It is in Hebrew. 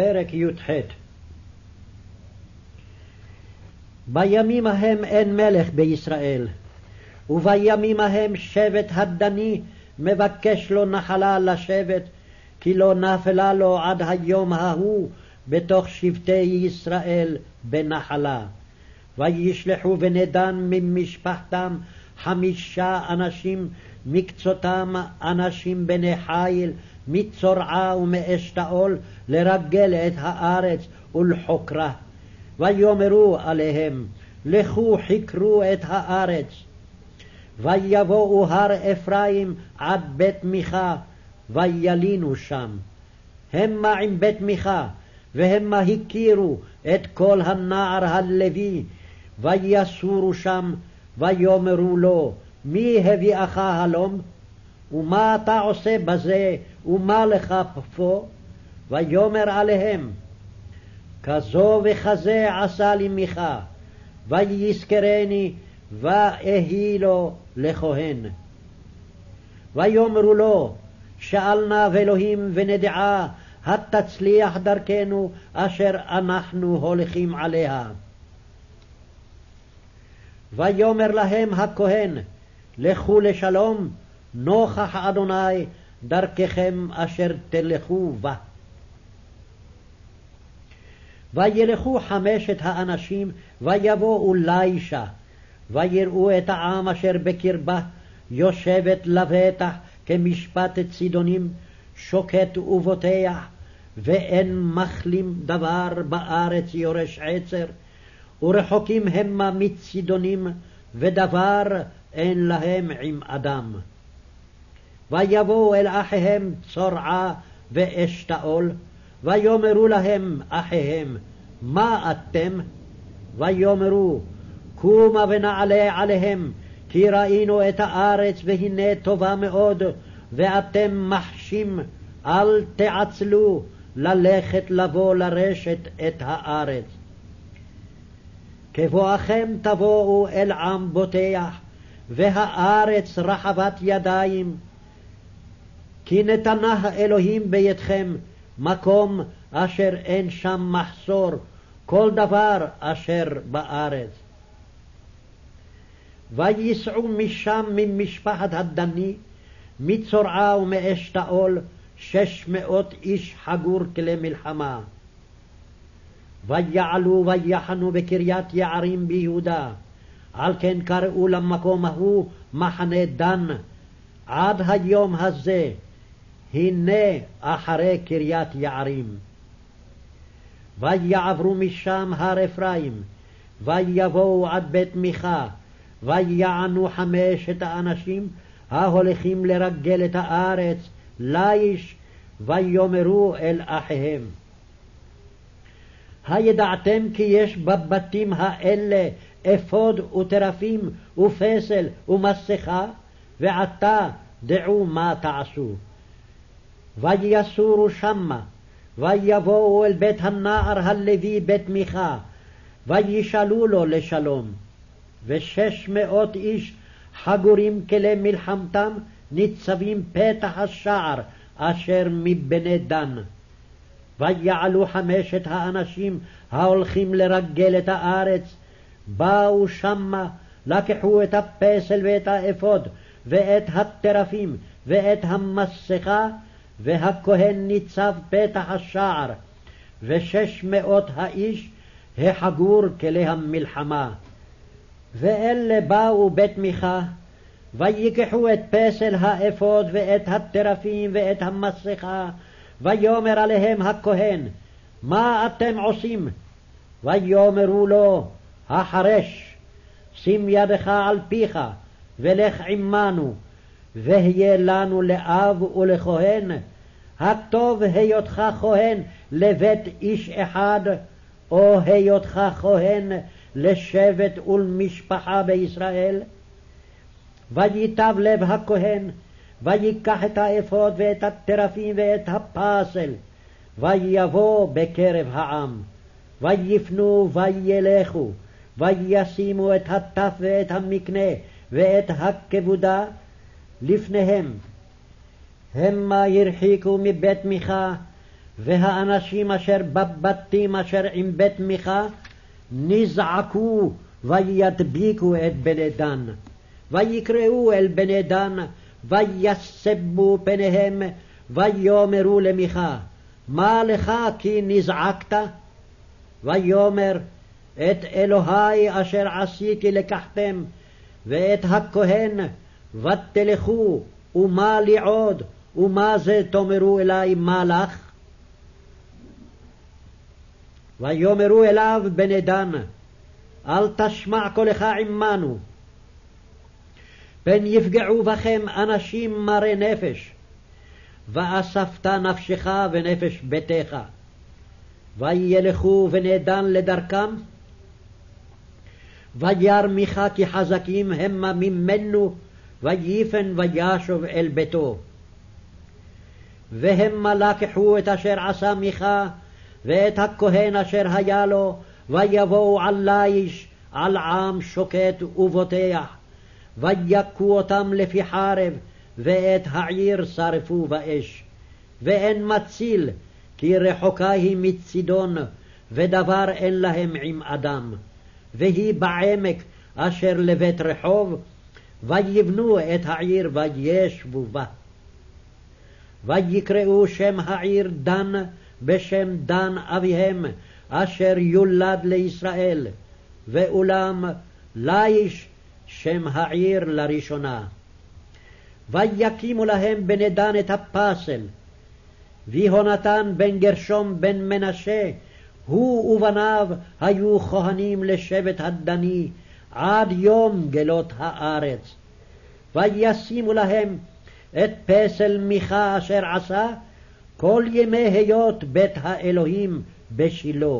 פרק י"ח בימים ההם אין מלך בישראל, ובימים ההם שבט הדני מבקש לו נחלה לשבת, כי לא נפלה לו עד היום ההוא בתוך שבטי ישראל בנחלה. וישלחו בני דן ממשפחתם חמישה אנשים, מקצותם אנשים בני חיל, מצורעה ומאשתאול, לרגל את הארץ ולחוקרה. ויאמרו עליהם, לכו חקרו את הארץ. ויבואו הר אפרים עד בית מיכה, וילינו שם. המה עם בית מיכה, והמה הכירו את כל הנער הלוי, ויסורו שם, ויאמרו לו, מי הביאך הלום? ומה אתה עושה בזה, ומה לך פה? ויאמר עליהם, כזו וכזה עשה לי מיכה, ויזכרני, ואהי לו לכהן. ויאמרו לו, שאלנה ואלוהים ונדעה, התצליח דרכנו אשר אנחנו הולכים עליה. ויאמר להם הכהן, לכו לשלום, נוכח אדוני דרככם אשר תלכו בה. וילכו חמשת האנשים, ויבואו לישה, ויראו את העם אשר בקרבה, יושבת לבטח כמשפט צידונים, שוקט ובוטח, ואין מחלים דבר בארץ יורש עצר, ורחוקים המה מצידונים, ודבר אין להם עם אדם. ויבואו אל אחיהם צורעה ואשתאול, ויאמרו להם אחיהם, מה אתם? ויאמרו, קומה ונעלה עליהם, כי ראינו את הארץ והנה טובה מאוד, ואתם מחשים, אל תעצלו ללכת לבוא לרשת את הארץ. כבואכם תבואו אל עם בוטח, והארץ רחבת ידיים, כי נתנה אלוהים בידכם מקום אשר אין שם מחסור, כל דבר אשר בארץ. וייסעו משם ממשפחת הדני, מצורעה ומאשתאול, שש מאות איש חגור כלי מלחמה. ויעלו ויחנו בקריית יערים ביהודה, על כן קראו למקום ההוא מחנה דן, עד היום הזה, הנה אחרי קריית יערים. ויעברו משם הר אפרים, ויבואו עד בית מיכה, ויענו חמשת האנשים ההולכים לרגל את הארץ, ליש, ויאמרו אל אחיהם. הידעתם כי יש בבתים האלה אפוד וטרפים ופסל ומסכה, ועתה דעו מה תעשו. ויסורו שמה, ויבואו אל בית הנער הלוי בית מיכה, וישאלו לו לשלום. ושש מאות איש חגורים כלי מלחמתם ניצבים פתח השער אשר מבני דן. ויעלו חמשת האנשים ההולכים לרגל את הארץ, באו שמה, לקחו את הפסל ואת האפוד, ואת הטרפים, ואת המסכה, והכהן ניצב פתח השער, ושש מאות האיש החגור כלי המלחמה. ואלה באו בית מיכה, ויקחו את פסל האפוד ואת הטרפים ואת המסכה, ויאמר עליהם הכהן, מה אתם עושים? ויאמרו לו, החרש, שים ידך על פיך, ולך עמנו, והיה לנו לאב ולכהן, הטוב היותך כהן לבית איש אחד, או היותך כהן לשבט ולמשפחה בישראל? וייטב לב הכהן, ויקח את האפוד ואת הטרפים ואת הפסל, ויבוא בקרב העם, ויפנו וילכו, וישימו את הטף ואת המקנה ואת הכבודה לפניהם. המה הרחיקו מבית מיכה, והאנשים אשר בבתים אשר עם בית מיכה נזעקו וידביקו את בני דן. ויקראו אל בני דן ויסבו פניהם ויאמרו למיכה מה לך כי נזעקת? ויאמר את אלוהי אשר עשיתי לקחתם ואת הכהן ותלכו ומה לי עוד ומה זה תאמרו אלי מה לך? ויאמרו אליו בני דן אל תשמע קולך עמנו פן יפגעו בכם אנשים מרי נפש ואספת נפשך ונפש ביתך וילכו בני דן לדרכם וירא מיכה כי חזקים המה ממנו ויפן וישוב אל ביתו. והמה לקחו את אשר עשה מיכה ואת הכהן אשר היה לו ויבואו על ליש על עם שוקט ובוטח ויכו אותם לפי חרב ואת העיר שרפו באש. ואין מציל כי רחוקה היא מצידון ודבר אין להם עם אדם. והיא בעמק אשר לבית רחוב, ויבנו את העיר וישבו בה. ויקראו שם העיר דן בשם דן אביהם, אשר יולד לישראל, ואולם ליש שם העיר לראשונה. ויקימו להם בני דן את הפסל, ויהונתן בן גרשום בן מנשה הוא ובניו היו כהנים לשבט הדני עד יום גלות הארץ. וישימו להם את פסל מיכה אשר עשה כל ימי היות בית האלוהים בשילה.